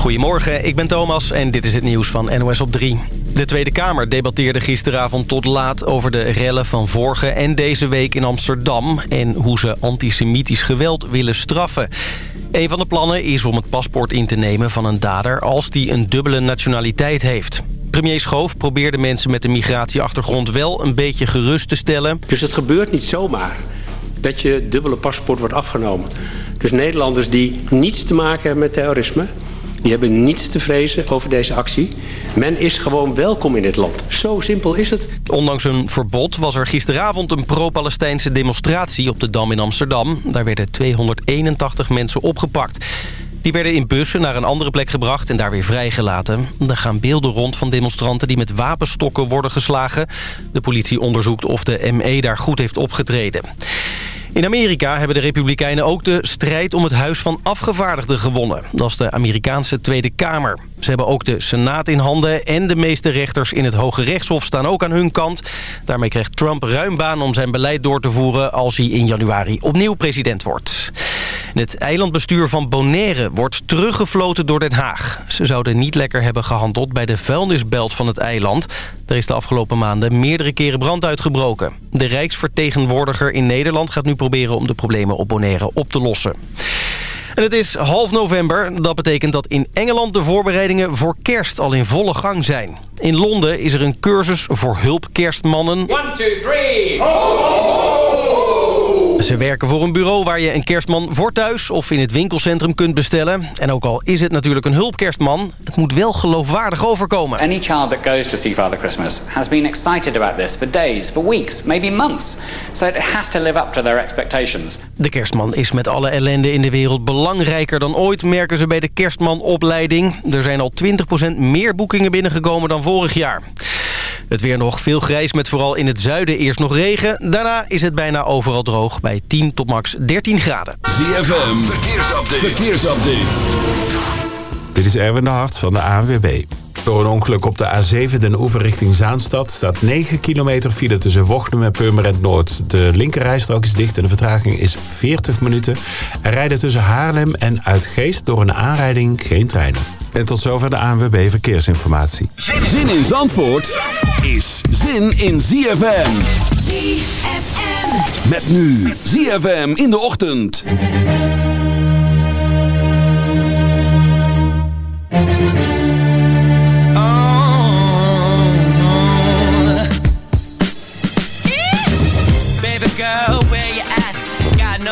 Goedemorgen, ik ben Thomas en dit is het nieuws van NOS op 3. De Tweede Kamer debatteerde gisteravond tot laat over de rellen van vorige en deze week in Amsterdam... en hoe ze antisemitisch geweld willen straffen. Een van de plannen is om het paspoort in te nemen van een dader als die een dubbele nationaliteit heeft. Premier Schoof probeerde mensen met een migratieachtergrond wel een beetje gerust te stellen. Dus het gebeurt niet zomaar dat je dubbele paspoort wordt afgenomen. Dus Nederlanders die niets te maken hebben met terrorisme... die hebben niets te vrezen over deze actie. Men is gewoon welkom in dit land. Zo simpel is het. Ondanks een verbod was er gisteravond een pro-Palestijnse demonstratie op de Dam in Amsterdam. Daar werden 281 mensen opgepakt. Die werden in bussen naar een andere plek gebracht en daar weer vrijgelaten. Er gaan beelden rond van demonstranten die met wapenstokken worden geslagen. De politie onderzoekt of de ME daar goed heeft opgetreden. In Amerika hebben de Republikeinen ook de strijd om het Huis van Afgevaardigden gewonnen. Dat is de Amerikaanse Tweede Kamer. Ze hebben ook de Senaat in handen en de meeste rechters in het Hoge Rechtshof staan ook aan hun kant. Daarmee krijgt Trump ruim baan om zijn beleid door te voeren als hij in januari opnieuw president wordt. Het eilandbestuur van Bonaire wordt teruggefloten door Den Haag. Ze zouden niet lekker hebben gehandeld bij de vuilnisbelt van het eiland. Er is de afgelopen maanden meerdere keren brand uitgebroken. De Rijksvertegenwoordiger in Nederland gaat nu proberen om de problemen op Bonaire op te lossen. En het is half november. Dat betekent dat in Engeland de voorbereidingen voor kerst al in volle gang zijn. In Londen is er een cursus voor hulpkerstmannen. 1, 2, 3, ze werken voor een bureau waar je een kerstman voor thuis of in het winkelcentrum kunt bestellen. En ook al is het natuurlijk een hulpkerstman, het moet wel geloofwaardig overkomen. Any child that goes to see Father Christmas has been excited about this for days, for weeks, maybe months. So it has to live up to their expectations. De kerstman is met alle ellende in de wereld belangrijker dan ooit, merken ze bij de kerstmanopleiding. Er zijn al 20% meer boekingen binnengekomen dan vorig jaar. Het weer nog veel grijs met vooral in het zuiden eerst nog regen. Daarna is het bijna overal droog bij 10 tot max 13 graden. ZFM, verkeersupdate. verkeersupdate. Dit is Erwin de Hart van de ANWB. Door een ongeluk op de A7 den oever richting Zaanstad... staat 9 kilometer file tussen Wochten en Purmerend Noord. De linkerrijstrook is dicht en de vertraging is 40 minuten. Er rijden tussen Haarlem en Uitgeest door een aanrijding geen treinen. En tot zover de ANWB Verkeersinformatie. Zin in Zandvoort is zin in ZFM. ZFM. Met nu ZFM in de ochtend.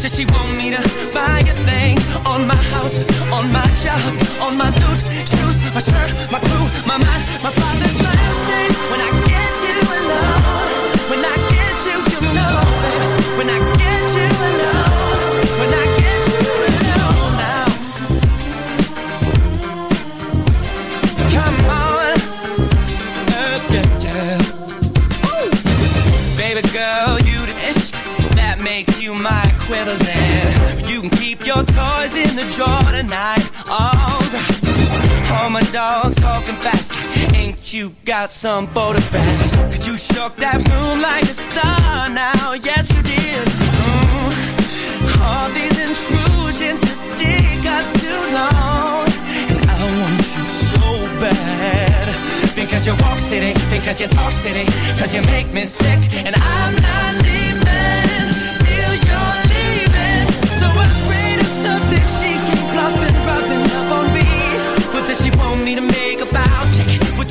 Does she want me to buy a thing on my house, on my job, on my boots, shoes, my shirt, my crew, got some photographs? Cause you shook that room like a star now. Yes, you did. Mm. All these intrusions just take us too long. And I want you so bad. Because you walk city, because you talk city, because you make me sick. And I'm not leaving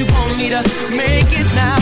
you want me to make it now.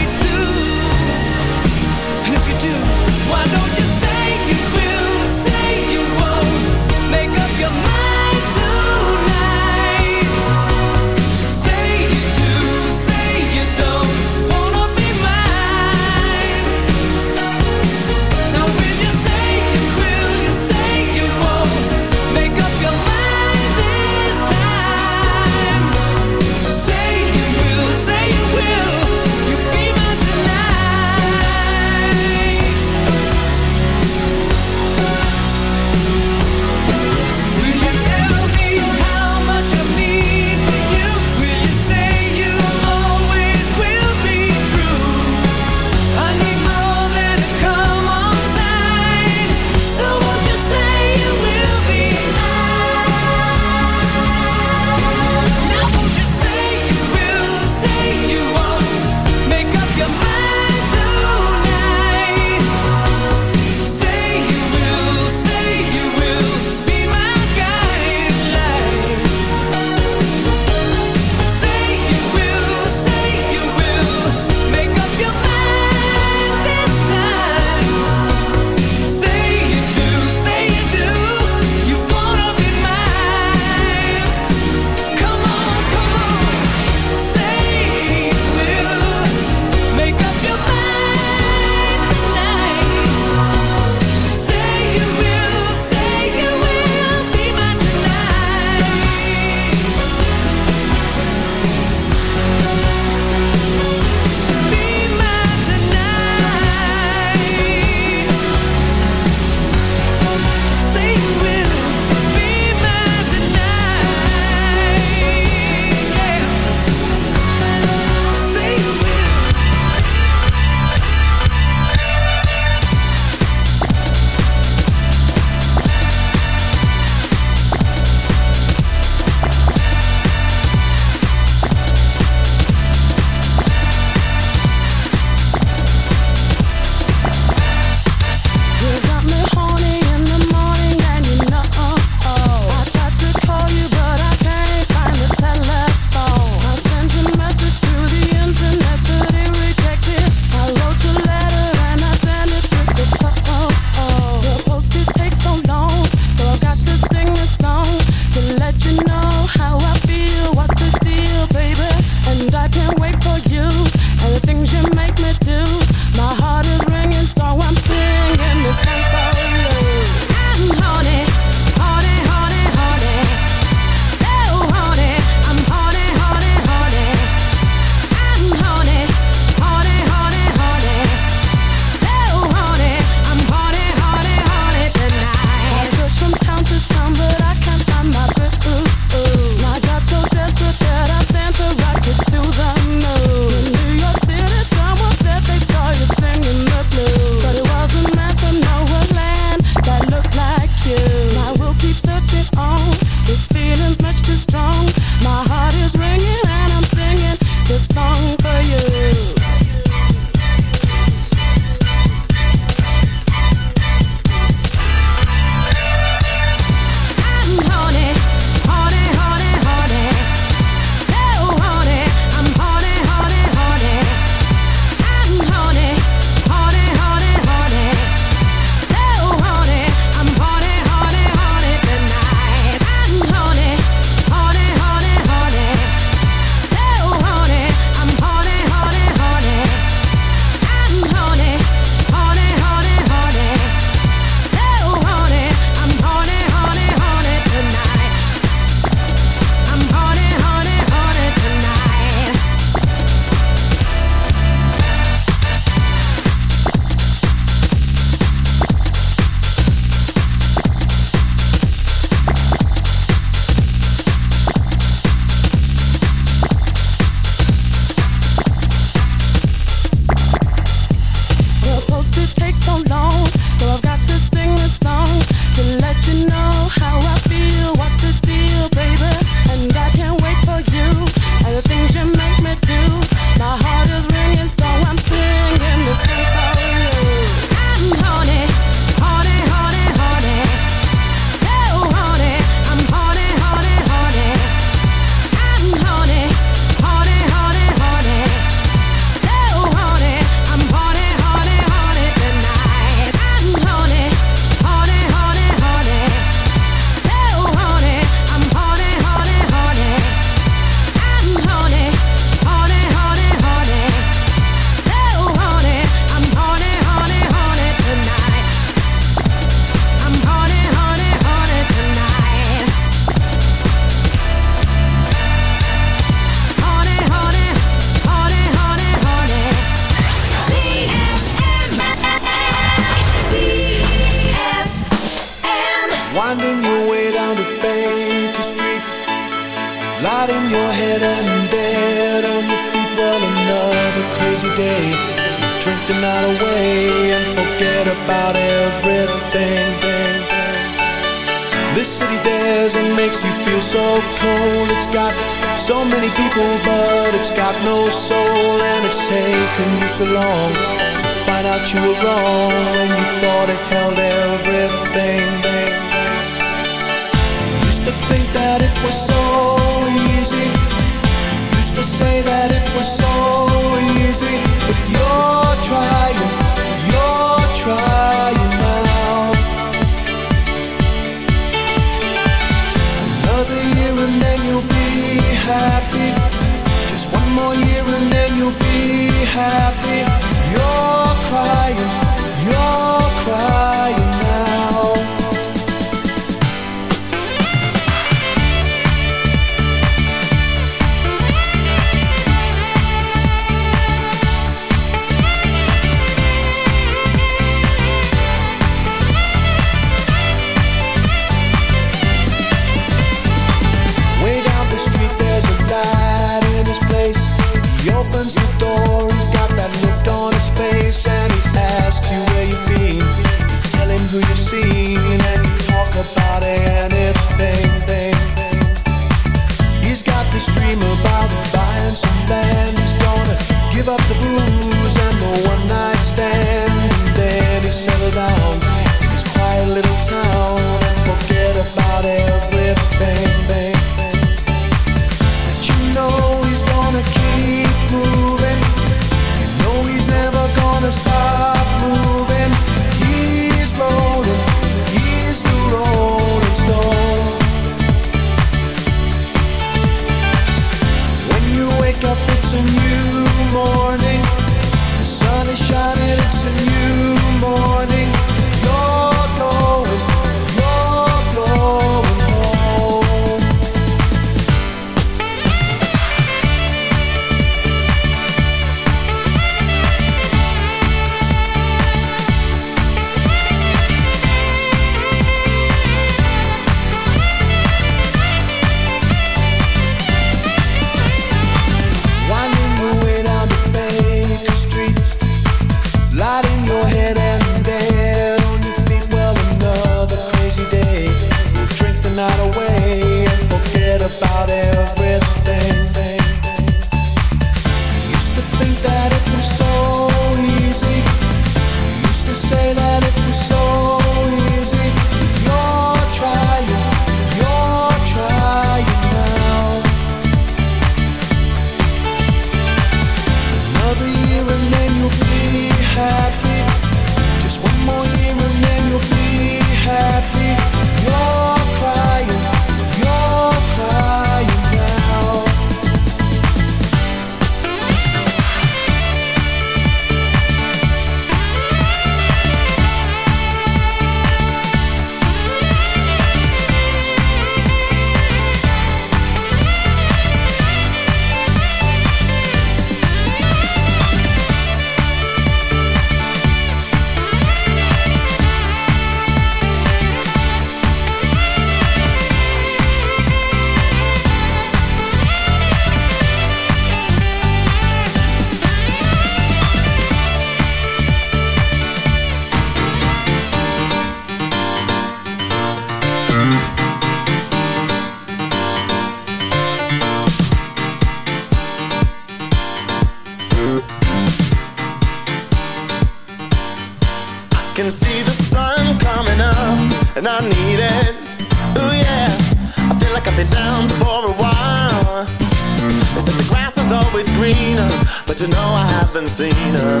But you know I haven't seen her.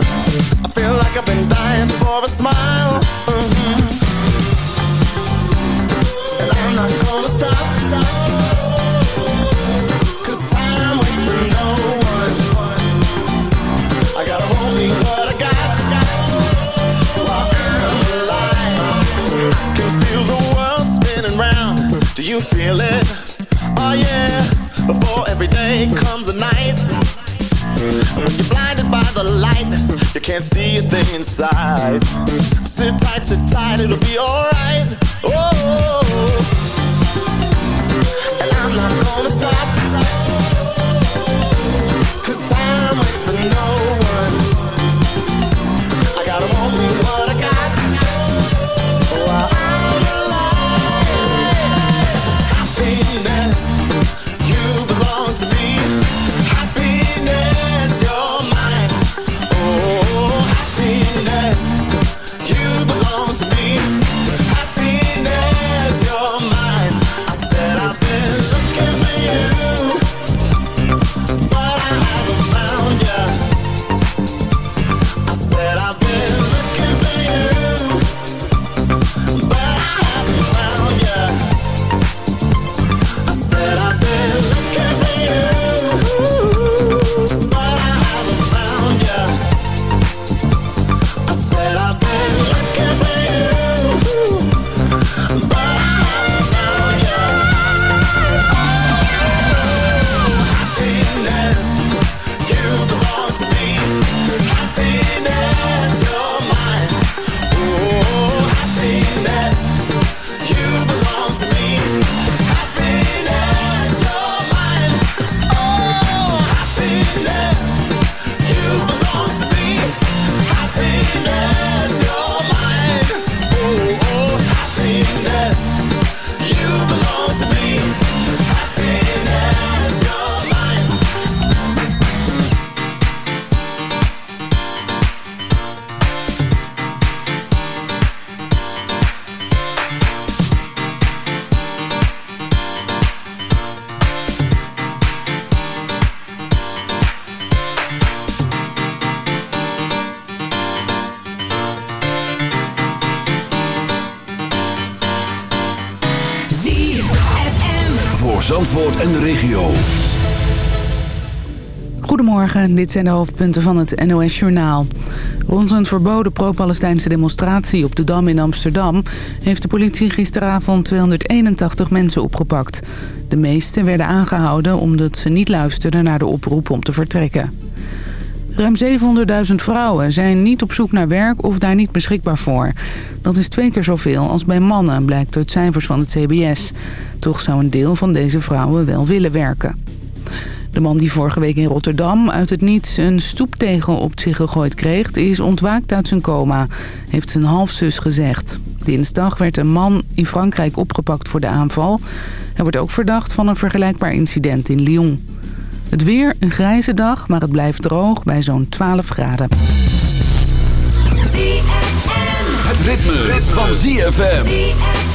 I feel like I've been dying for a smile. Mm -hmm. And I'm not gonna stop, stop. Time waits for no one. I gotta hold what I got, I feel the world spinning round. Do you feel it? Oh yeah. Before every day comes a night the light. You can't see a thing inside. Sit tight, sit tight, it'll be alright. Oh, and I'm not gonna stop. Dit zijn de hoofdpunten van het NOS-journaal. Rond een verboden pro-Palestijnse demonstratie op de Dam in Amsterdam... heeft de politie gisteravond 281 mensen opgepakt. De meeste werden aangehouden omdat ze niet luisterden naar de oproep om te vertrekken. Ruim 700.000 vrouwen zijn niet op zoek naar werk of daar niet beschikbaar voor. Dat is twee keer zoveel als bij mannen, blijkt uit cijfers van het CBS. Toch zou een deel van deze vrouwen wel willen werken. De man die vorige week in Rotterdam uit het niets een stoeptegel op zich gegooid kreeg... is ontwaakt uit zijn coma, heeft zijn halfzus gezegd. Dinsdag werd een man in Frankrijk opgepakt voor de aanval. Hij wordt ook verdacht van een vergelijkbaar incident in Lyon. Het weer, een grijze dag, maar het blijft droog bij zo'n 12 graden. Het ritme, ritme. van ZFM.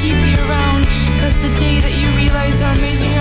keep you around. Cause the day that you realize how amazing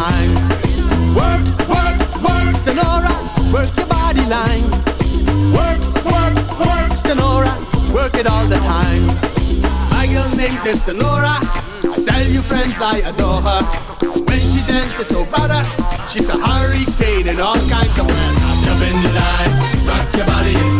time. Work, work, work, Sonora, work your body line. Work, work, work, Sonora, work it all the time. My girl named is Sonora. I tell you friends I adore her. When she dances so bad, she's a hurricane and all kinds of ways. Jump in the line, rock your body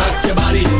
rock your body.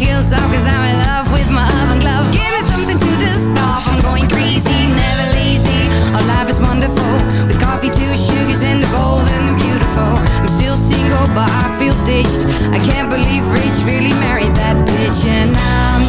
heels off cause I'm in love with my oven glove. Give me something to dust off, I'm going crazy, never lazy. Our life is wonderful, with coffee, two sugars and the bold and the beautiful. I'm still single but I feel ditched, I can't believe Rich really married that bitch And I'm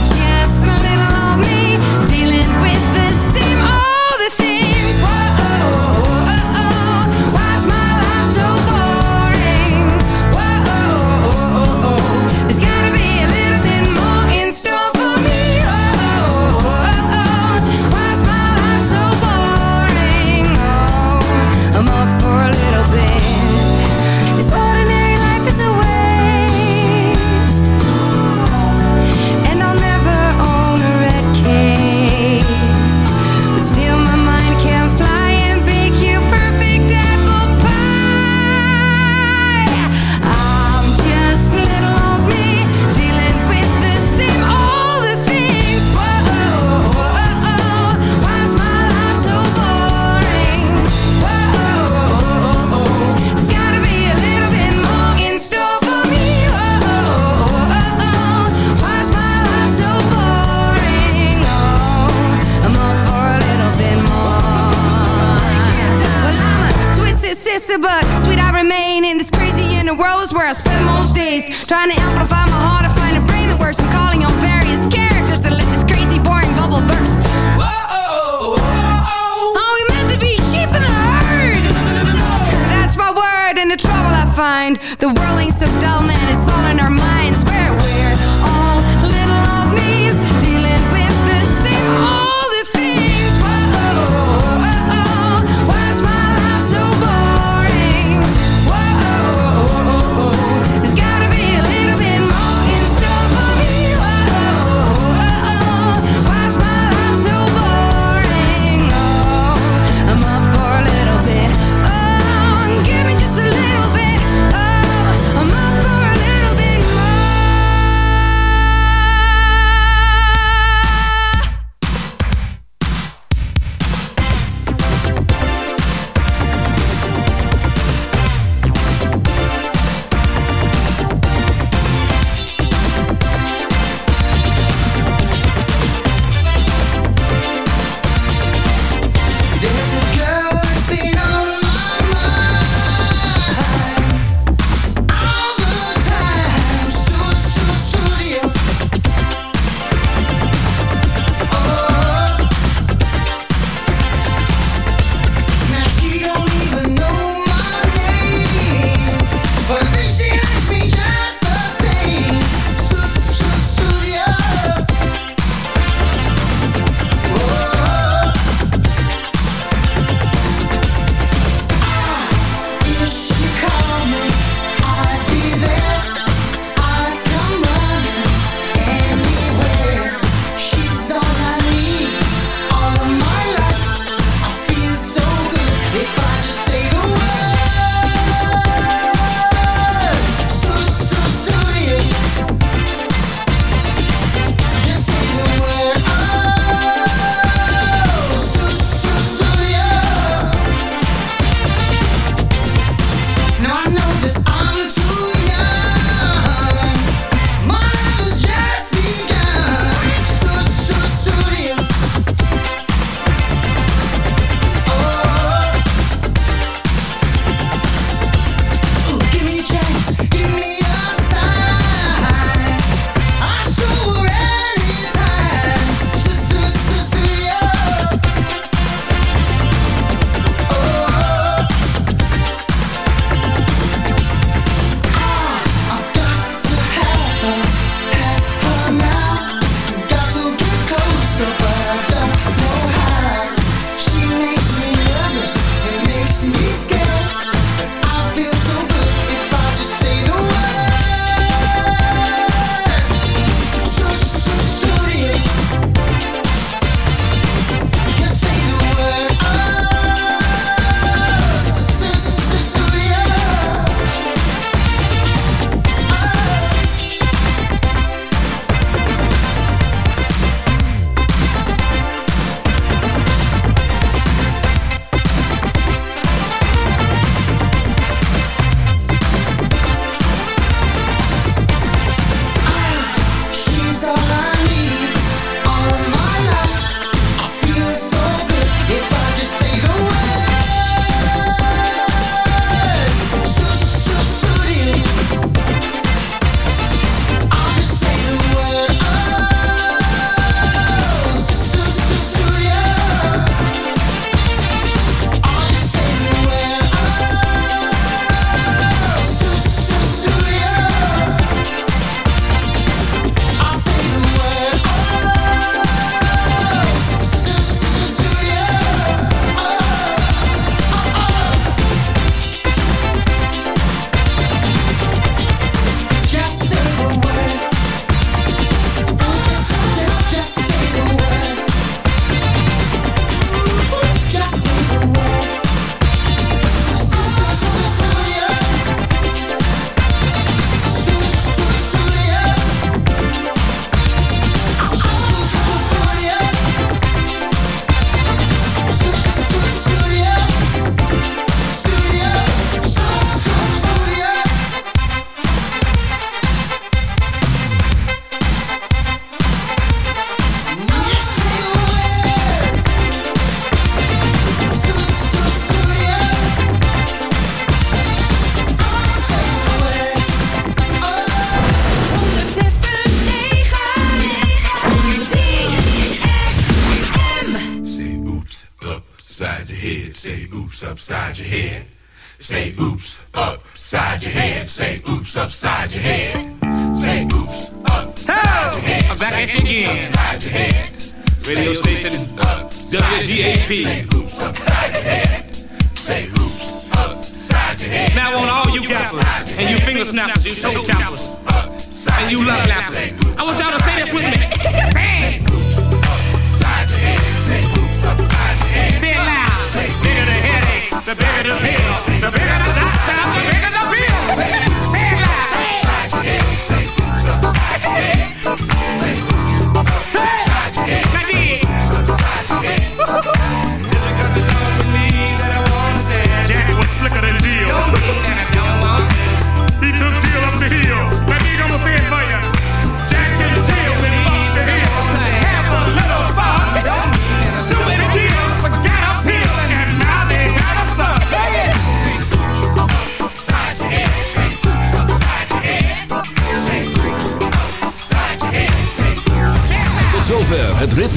Say hoops upside your head. Say hoops upside your head. Now on all you gappers and you finger snappers, you toe tappers.